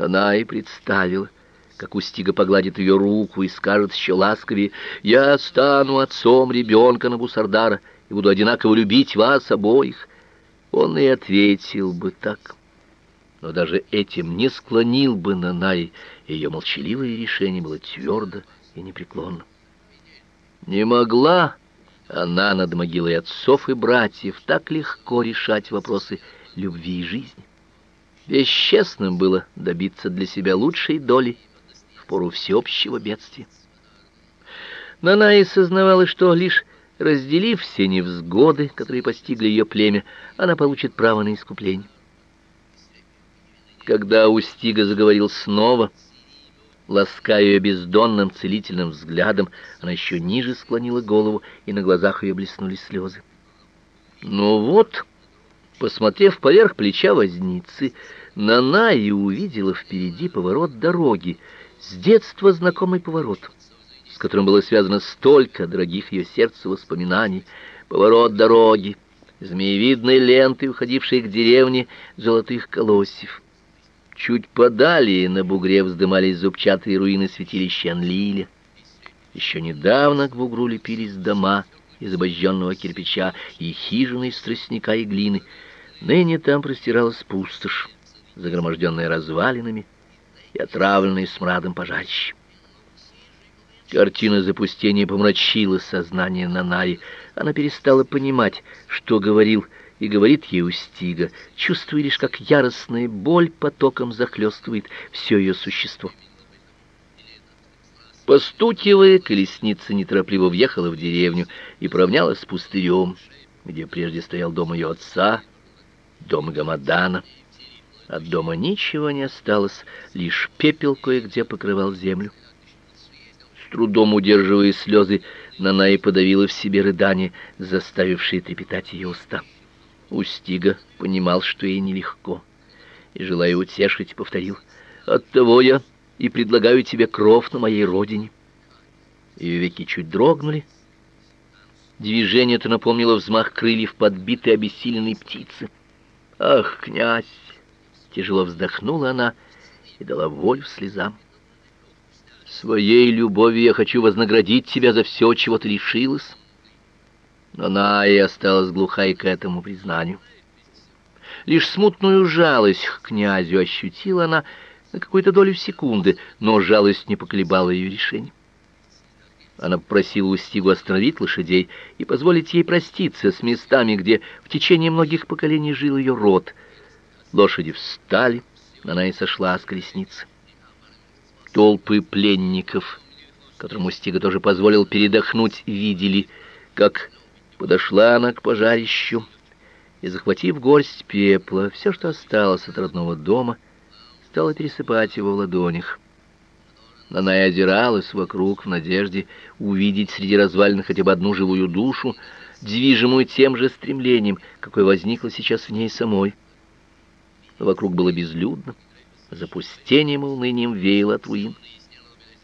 Она и представила, как Устига погладит ее руку и скажет еще ласковее, «Я стану отцом ребенка на Бусардара и буду одинаково любить вас обоих». Он и ответил бы так. Но даже этим не склонил бы Нанай, ее молчаливое решение было твердо и непреклонно. Не могла она над могилой отцов и братьев так легко решать вопросы любви и жизни. Бесчестным было добиться для себя лучшей доли в пору всеобщего бедствия. Нанай сознавала, что лишь разделив все невзгоды, которые постигли ее племя, она получит право на искупление. Когда Устига заговорил снова, лаская ее бездонным целительным взглядом, она еще ниже склонила голову, и на глазах ее блеснули слезы. Ну вот, посмотрев поверх плеча возницы, Нана и увидела впереди поворот дороги, с детства знакомый поворот, с которым было связано столько дорогих ее сердцу воспоминаний, поворот дороги, змеевидной лентой, уходившей к деревне золотых колосьев. Чуть подали на бугре вздымались зубчатые руины святилища Анлиля. Еще недавно к бугру лепились дома из обожженного кирпича и хижины из тростника и глины. Ныне там простиралась пустошь, загроможденная развалинами и отравленная смрадом пожарище. Картина запустения помрачила сознание Нанаи. Она перестала понимать, что говорил и говорит ей Устига, чувствуя лишь, как яростная боль потоком захлестывает все ее существо. Постукивая, колесница неторопливо въехала в деревню и поравнялась с пустырем, где прежде стоял дом ее отца, дом Гамадана. От дома ничего не осталось, лишь пепел кое-где покрывал землю. С трудом удерживая слезы, Нана и подавила в себе рыдание, заставившие трепетать ее уста. Устига понимал, что ей нелегко, и, желая утешить, повторил, «Оттого я и предлагаю тебе кров на моей родине». Ее веки чуть дрогнули. Движение это напомнило взмах крыльев подбитой обессиленной птицы. «Ах, князь!» — тяжело вздохнула она и дала волю слезам. «Своей любовью я хочу вознаградить тебя за все, чего ты лишилась». Но она и осталась глухой к этому признанию. Лишь смутную жалость к князю ощутила она на какую-то долю секунды, но жалость не поколебала ее решение. Она попросила Устигу остановить лошадей и позволить ей проститься с местами, где в течение многих поколений жил ее род. Лошади встали, она и сошла с колесницы. Толпы пленников, которым Устига тоже позволил передохнуть, видели, как Подошла она к пожарищу и, захватив горсть пепла, все, что осталось от родного дома, стала пересыпать его в ладонях. Она и озиралась вокруг в надежде увидеть среди развалин хотя бы одну живую душу, движимую тем же стремлением, какое возникло сейчас в ней самой. Вокруг было безлюдно, запустением и унынием веяло от руин.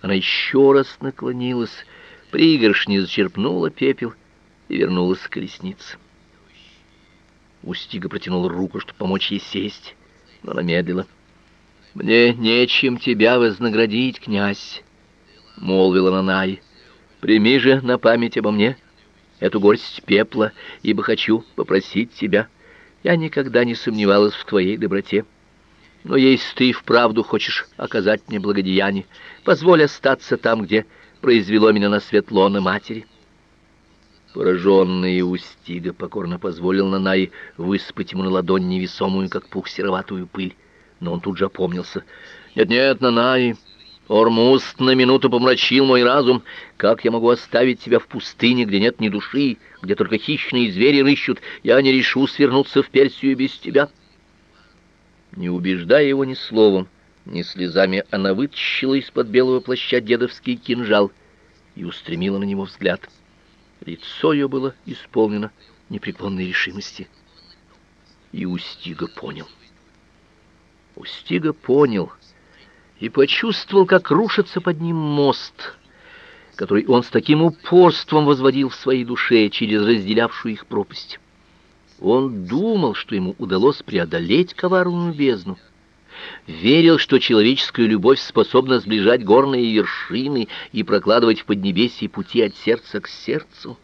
Она еще раз наклонилась, пригоршни зачерпнула пепел — и вернулась к колеснице. Устига протянул руку, чтобы помочь ей сесть, но она медлила. «Мне нечем тебя вознаградить, князь», — молвила Нанай. «Прими же на память обо мне эту горсть пепла, ибо хочу попросить тебя. Я никогда не сомневалась в твоей доброте. Но если ты вправду хочешь оказать мне благодеяние, позволь остаться там, где произвело меня на свет лона матери». Пораженный Устига покорно позволил Нанай высыпать ему на ладонь невесомую, как пух, сероватую пыль. Но он тут же опомнился. «Нет-нет, Нанай, Ормуст на минуту помрачил мой разум. Как я могу оставить тебя в пустыне, где нет ни души, где только хищные звери рыщут? Я не решу свернуться в Персию без тебя». Не убеждая его ни словом, ни слезами, она вытащила из-под белого плаща дедовский кинжал и устремила на него взгляд. — Лицо ее было исполнено непреклонной решимости. И Устига понял. Устига понял и почувствовал, как рушится под ним мост, который он с таким упорством возводил в своей душе через разделявшую их пропасть. Он думал, что ему удалось преодолеть коварную бездну, верил, что человеческая любовь способна сближать горные вершины и прокладывать в Поднебесье пути от сердца к сердцу.